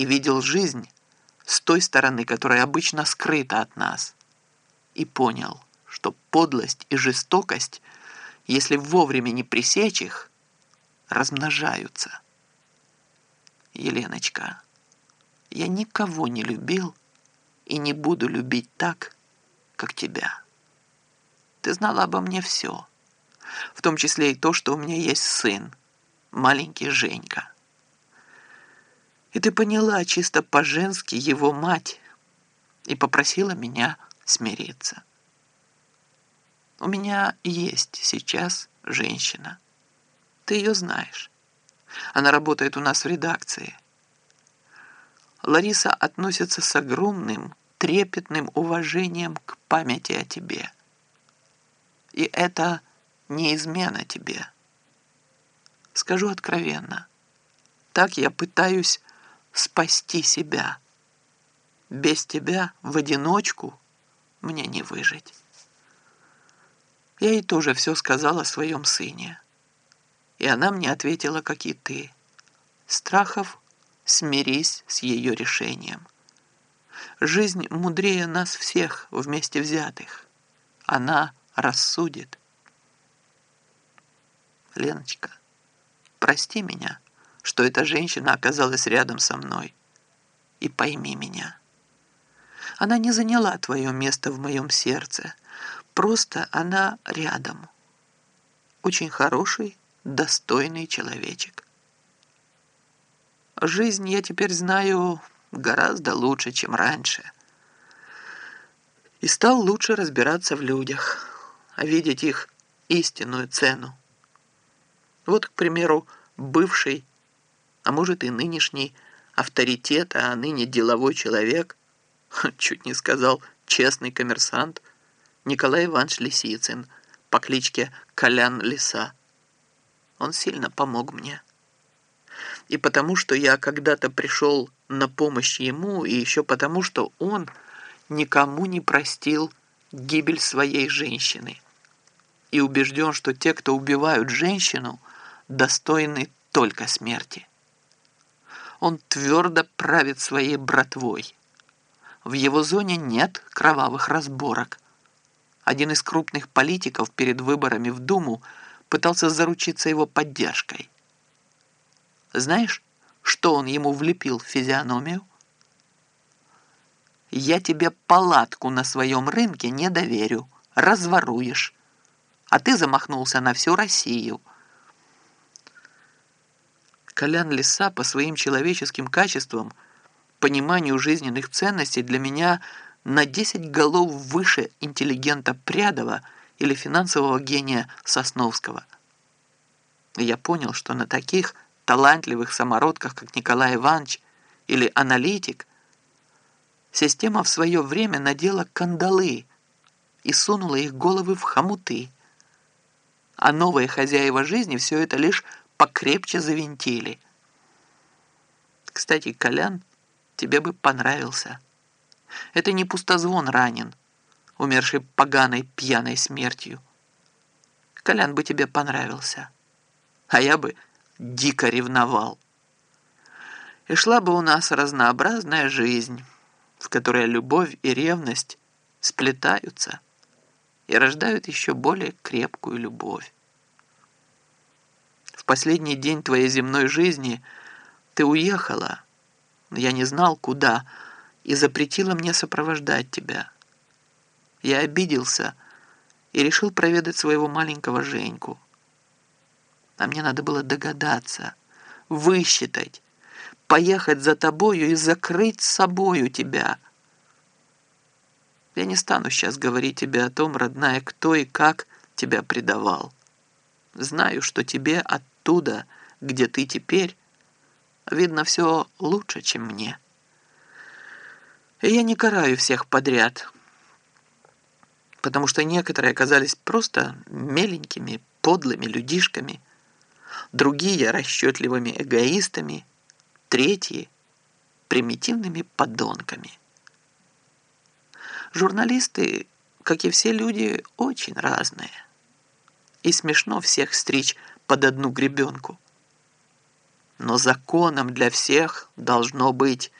и видел жизнь с той стороны, которая обычно скрыта от нас, и понял, что подлость и жестокость, если вовремя не пресечь их, размножаются. Еленочка, я никого не любил и не буду любить так, как тебя. Ты знала обо мне все, в том числе и то, что у меня есть сын, маленький Женька. И ты поняла чисто по-женски его мать и попросила меня смириться. У меня есть сейчас женщина. Ты ее знаешь. Она работает у нас в редакции. Лариса относится с огромным, трепетным уважением к памяти о тебе. И это не измена тебе. Скажу откровенно, так я пытаюсь спасти себя. Без тебя в одиночку мне не выжить. Я ей тоже все сказала о своем сыне. И она мне ответила, как и ты. Страхов, смирись с ее решением. Жизнь мудрее нас всех вместе взятых. Она рассудит. Леночка, прости меня, что эта женщина оказалась рядом со мной. И пойми меня. Она не заняла твое место в моем сердце. Просто она рядом. Очень хороший, достойный человечек. Жизнь я теперь знаю гораздо лучше, чем раньше. И стал лучше разбираться в людях, видеть их истинную цену. Вот, к примеру, бывший, а может и нынешний авторитет, а ныне деловой человек, чуть не сказал честный коммерсант, Николай Иванович Лисицын по кличке Колян Лиса. Он сильно помог мне. И потому, что я когда-то пришел на помощь ему, и еще потому, что он никому не простил гибель своей женщины. И убежден, что те, кто убивают женщину, достойны только смерти. Он твердо правит своей братвой. В его зоне нет кровавых разборок. Один из крупных политиков перед выборами в Думу пытался заручиться его поддержкой. Знаешь, что он ему влепил в физиономию? «Я тебе палатку на своем рынке не доверю, разворуешь, а ты замахнулся на всю Россию». Колян Лиса по своим человеческим качествам, пониманию жизненных ценностей для меня на 10 голов выше интеллигента Прядова или финансового гения Сосновского. я понял, что на таких – талантливых самородках, как Николай Иванович или аналитик, система в свое время надела кандалы и сунула их головы в хомуты. А новые хозяева жизни все это лишь покрепче завинтили. Кстати, Колян тебе бы понравился. Это не пустозвон ранен, умерший поганой пьяной смертью. Колян бы тебе понравился. А я бы дико ревновал. И шла бы у нас разнообразная жизнь, в которой любовь и ревность сплетаются и рождают еще более крепкую любовь. Последний день твоей земной жизни ты уехала, я не знал, куда, и запретила мне сопровождать тебя. Я обиделся и решил проведать своего маленького Женьку. А мне надо было догадаться, высчитать, поехать за тобою и закрыть собою тебя. Я не стану сейчас говорить тебе о том, родная, кто и как тебя предавал. Знаю, что тебе оттуда, где ты теперь, видно все лучше, чем мне. И я не караю всех подряд, потому что некоторые оказались просто меленькими, подлыми людишками – другие расчетливыми эгоистами, третьи примитивными подонками. Журналисты, как и все люди, очень разные. И смешно всех стричь под одну гребенку. Но законом для всех должно быть